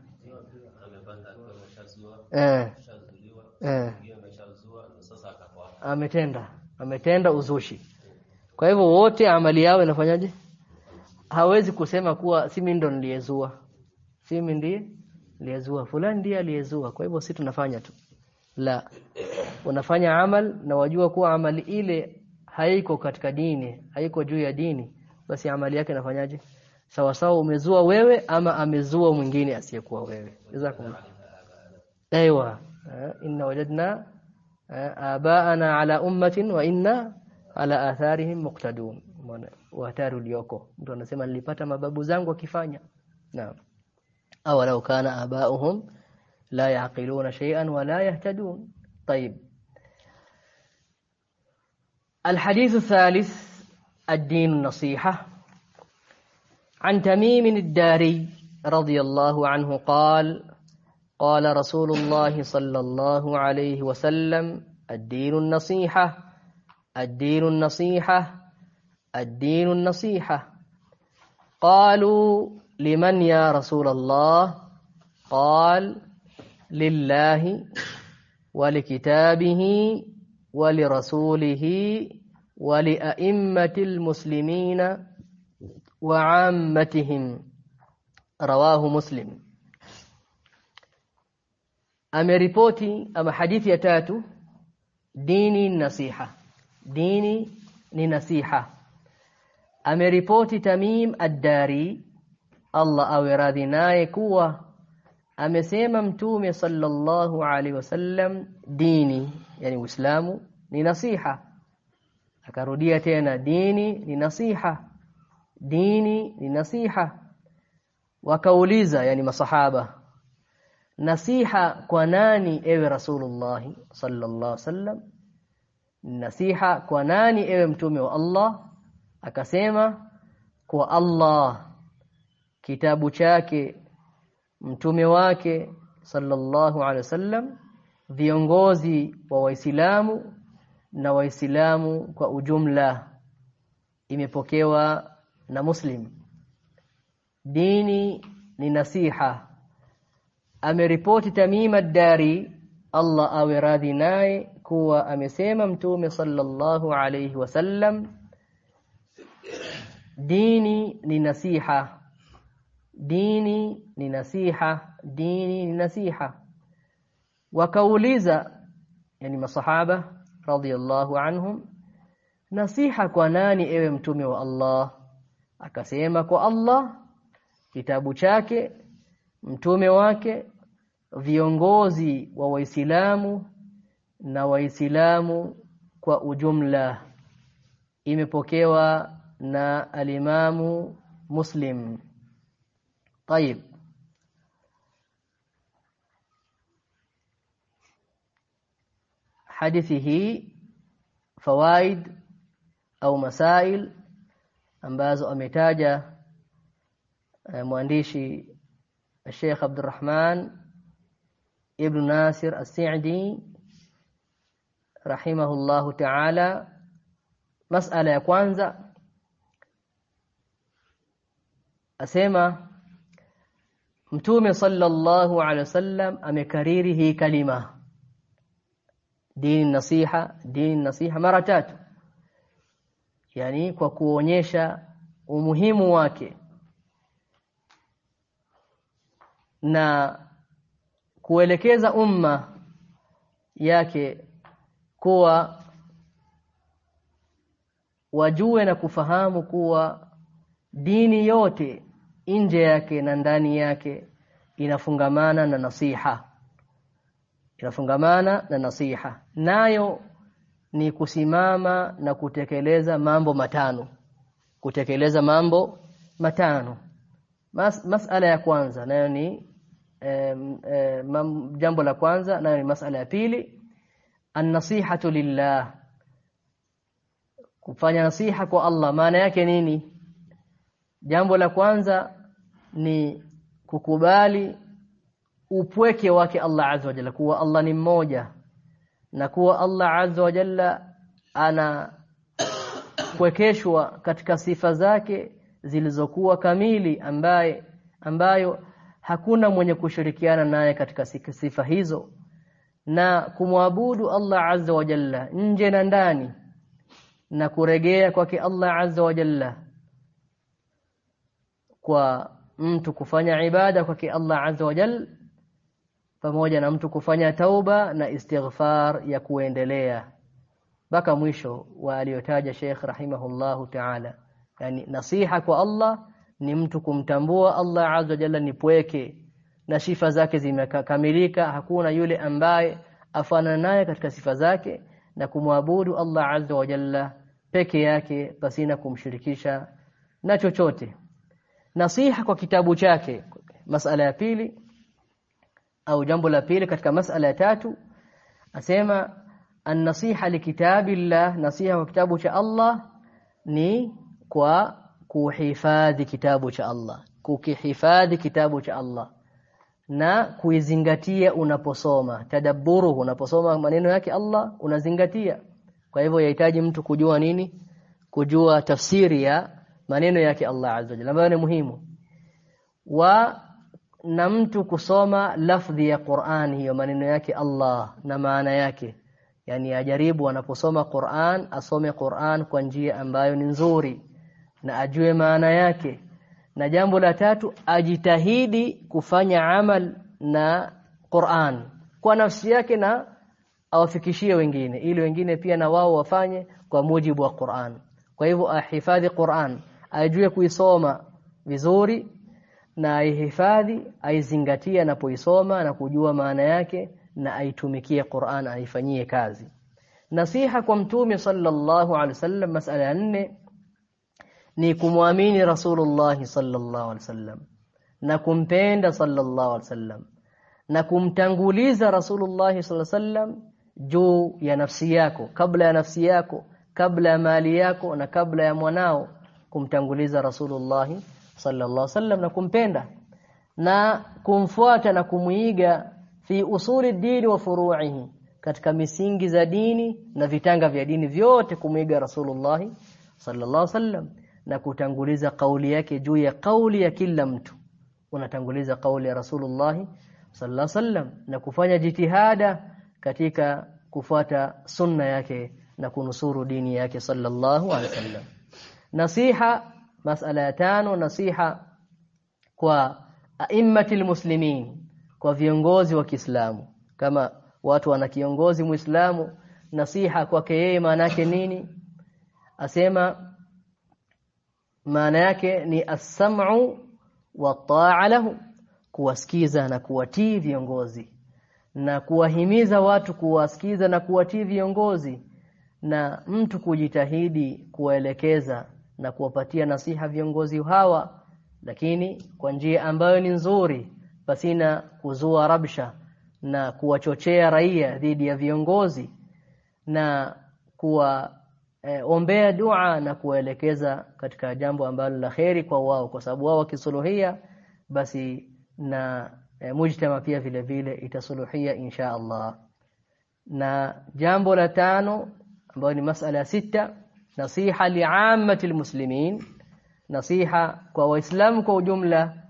Eh eh ametenda. Ametenda uzushi kwa hivyo wote amali yao inafanyaje? Hawezi kusema kuwa si mimi ndo niliyezua. Si mimi ndiye niliyezua. Fulani ndiye aliyezua. Kwa hivyo si tunafanya tu. La. Unafanya amal na wajua kuwa amali ile haiko katika dini, haiko juu ya dini, basi amali yake inafanyaje? Sawa sawa umezua wewe ama amezua mwingine asiyekuwa wewe. Jazakumullah. Aiwa. Eh, inna wajadna eh, abaana ala ummatin wa inna على آثارهم مقتدون واتari ulioko mtu anasema nilipata mababu zangu wakifanya. Naam. Aw law kana aba'uhum la yaqiluna shay'an wa la yahtadun. طيب الحديث الثالث الدين النصيحة عن تميم الداري رضي الله عنه قال قال رسول الله صلى الله عليه وسلم الدين النصيحة الدين النصيحة الدين النصيحة. قالوا لمن يا رسول الله؟ قال لله ولكتابه ولرسوله ولأئمة المسلمين وعامتهم. رواه مسلم. ameripoti ama hadithi ya tatu dini nasiha dini ni nasiha. Ameripoti Tamim ad-Dari. Allah awe radhi naye kuwa amesema mtume sallallahu alaihi wasallam dini yani Uislamu ni nasiha. Akarudia tena dini ni nasiha. Dini ni nasiha. Wakauliza yani masahaba nasiha kwa nani ewe rasulullah sallallahu alaihi wasallam nasiha kwa nani ewe mtume wa Allah? Akasema kwa Allah. Kitabu chake mtume wake sallallahu alaihi wasallam viongozi wa waislamu na waislamu kwa ujumla. Imepokewa na muslim. Dini ni nasiha. Ameripoti Tamim ad-Dari Allah awe radhi naye kuwa amesema mtume sallallahu alayhi wasallam dini ni nasiha. Dini ni nasiha. Dini ni nasiha. Wakauliza yani masahaba radhiyallahu anhum nasiha kwa nani ewe mtume wa Allah? Akasema kwa Allah kitabu chake mtume wake viongozi wa waislamu na waislamu kwa ujumla imepokewa na alimamu muslim طيب hii fawaid au masail ambazo ametaja mwandishi الشيخ عبد الرحمن ابن ناصر rahimahullahu ta'ala. Masala ya kwanza asema mtume sallallahu alaihi wasallam amekariri hii kalima. Dini nasiha dini nasiha mara tatu. Yani kwa kuonyesha umuhimu wake na kuelekeza umma yake kuwa wajue na kufahamu kuwa dini yote nje yake na ndani yake inafungamana na nasiha. Inafungamana na nasiha. Nayo ni kusimama na kutekeleza mambo matano. Kutekeleza mambo matano. Mas, masala ya kwanza nayo ni eh, eh, jambo la kwanza nayo ni masala ya pili an-nasihatu lillah. Kufanya nasiha kwa Allah. Maana yake nini? Jambo la kwanza ni kukubali upweke wake Allah azza wa jalla. Kuwa Allah ni mmoja. Na kuwa Allah azza wa jalla ana kuwekeshwa katika sifa zake zilizokuwa kamili ambaye ambayo hakuna mwenye kushirikiana naye katika sifa hizo na kumwabudu Allah azza wa jalla nje na ndani na kuregea kwake Allah azza wa jalla kwa mtu kufanya ibada kwake Allah azza wa jalla pamoja na mtu kufanya tauba na istighfar ya kuendelea. Mpaka mwisho wa aliyotaja Sheikh rahimahullahu ta'ala. Yani nasiha kwa Allah ni mtu kumtambua Allah azza wa jalla ni pweke na sifa zake zimekamilika hakuna yule ambaye afanana naye katika sifa zake na kumwabudu Allah azza wa jalla peke yake pasina kumshirikisha na chochote. Nasiha kwa kitabu chake masala ya pili au jambo la pili katika masala ya tatu asema an-nasiha likitabillah nasiha kwa kitabu cha Allah ni kwa kuhifadhi kitabu cha Allah kukihifadhi kitabu cha Allah na kuizingatia unaposoma tadabburu unaposoma maneno yake Allah unazingatia. Kwa hivyo yahitaji mtu kujua nini? Kujua tafsiri ya maneno yake Allah azza wajalla ambayo ni muhimu. Wa na mtu kusoma lafdhi ya Qur'an hiyo maneno yake Allah na maana yake. Yani ajaribu anaposoma Qur'an asome Qur'an kwa njia ambayo ni nzuri na ajue maana yake na jambo la tatu ajitahidi kufanya amal na Qur'an. Kwa nafsi yake na awafikishie wengine ili wengine pia na wao wafanye kwa mujibu wa Qur'an. Kwa hivyo ahifadhi Qur'an. Ajue kuisoma vizuri na aihifadhi aizingatie anapoisoma na kujua maana yake na aitumikie Qur'an aifanyie kazi. Nasiha kwa mtume sallallahu alaihi wasallam masala ya nne ni kumwamini Rasulullah sallallahu alaihi wasallam na kumpenda sallallahu alaihi wasallam na kumtanguliza Rasulullah sallallahu alaihi wasallam juu ya nafsi yako kabla ya nafsi yako kabla ya mali yako na kabla ya mwanao kumtanguliza Rasulullah sallallahu alaihi wasallam na kumpenda na kumfuata na kumuiga fi usuli dini wa furu'ihi katika misingi za dini na vitanga vya dini vyote kumuiga Rasulullah sallallahu alaihi wasallam na kutanguliza kauli yake juu ya kauli ya kila mtu. Unatanguliza kauli ya Rasulullah sallallahu alaihi na kufanya jitihada katika kufuata sunna yake na kunusuru dini yake sallallahu alaihi wasallam. Nasiha masala ya tano nasiha kwa aimmatil muslimin kwa viongozi wa Kiislamu. Kama watu wana kiongozi Muislamu nasiha kwake yeye maana nini? Asema maana yake ni as-sam'u wa ta'a lahu kuwasikiza na kuwatii viongozi. Na kuwahimiza watu kuwasikiza na kuwatii viongozi. Na mtu kujitahidi kuwaelekeza na kuwapatia nasiha viongozi hawa. Lakini kwa njia ambayo ni nzuri pasina kuzua rabsha na kuwachochea raia dhidi ya viongozi. Na kuwa e, ombea dua na kuwaelekeza katika jambo ambalo la kheri kwa wao. Kwa sababu wao wakisuluhia basi na e, mujtama pia vile vile itasuluhia insha Allah. Na jambo la tano ambayo ni masala sita nasiha li'ammati muslimin. Nasiha kwa waislamu kwa ujumla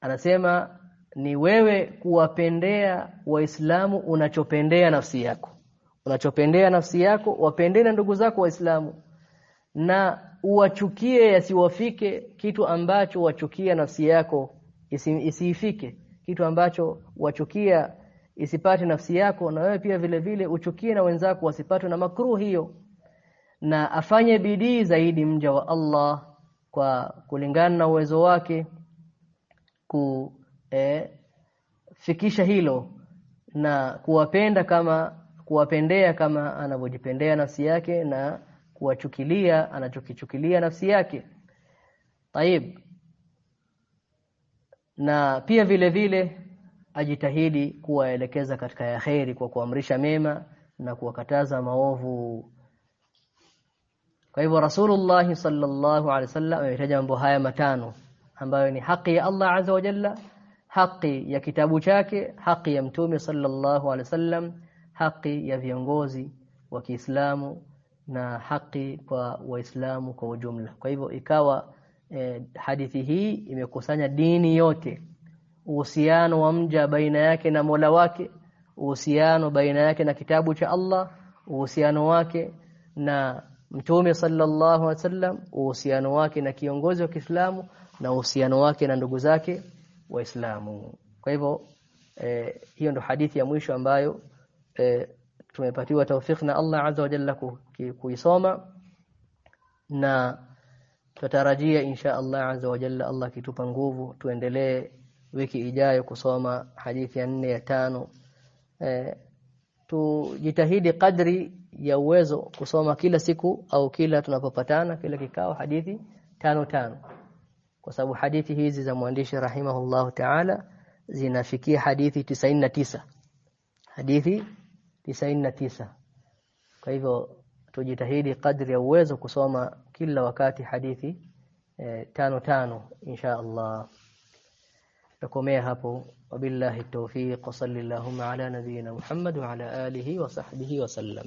anasema ni wewe kuwapendea waislamu unachopendea nafsi yako unachopendea nafsi yako wapendee na ndugu zako waislamu. Na uwachukie yasiwafike kitu ambacho wachukia nafsi yako isi, isiifike. Kitu ambacho wachukia isipate nafsi yako na wewe pia vile vile uchukie na wenzako wasipatwe na makruh hiyo. Na afanye bidii zaidi mja wa Allah kwa kulingana na uwezo wake ku eh, fikisha hilo na kuwapenda kama kuwapendea kama anavyojipendea nafsi yake na kuwachukilia anachokichukilia nafsi yake. Taib. Na pia vile vile ajitahidi kuwaelekeza katika yaheri kwa kuamrisha mema na kuwakataza maovu. Kwa hivyo Rasulullah sallallahu alaihi wasallam ametaja mambo haya matano ambayo ni haki ya Allah azza wa jalla haki ya kitabu chake haki ya mtume sallallahu alaihi wasallam haki ya viongozi wa Kiislamu na haki kwa waislamu kwa ujumla. Kwa hivyo ikawa eh, hadithi hii imekusanya dini yote. Uhusiano wa mja baina yake na Mola wake uhusiano baina yake na kitabu cha Allah uhusiano wake na Mtume sallallahu alaihi wasallam uhusiano wake na kiongozi wa Kiislamu na uhusiano wake na ndugu zake waislamu. Kwa hivyo eh, hiyo ndo hadithi ya mwisho ambayo eh, tumepatiwa tawfik na Allah azza wa jalla kuisoma na tutarajia insha Allah azza wa jalla Allah kitupa nguvu tuendelee wiki ijayo kusoma hadithi ya nne ya tano. Eh, tujitahidi kadri ya uwezo kusoma kila siku au kila tunapopatana kila kikao hadithi tano tano. Kwa sababu hadithi hizi za mwandishi rahimahullahu ta'ala zinafikia hadithi 99 hadithi 99 kwa hivyo tujitahidi kadri ya uwezo kusoma kila wakati hadithi eh, tano tano insha Allah takomea hapo wabillahi tawfiq wa sallallahu ala nabiyyina Muhammad wa ala alihi wa sahbihi wa sallam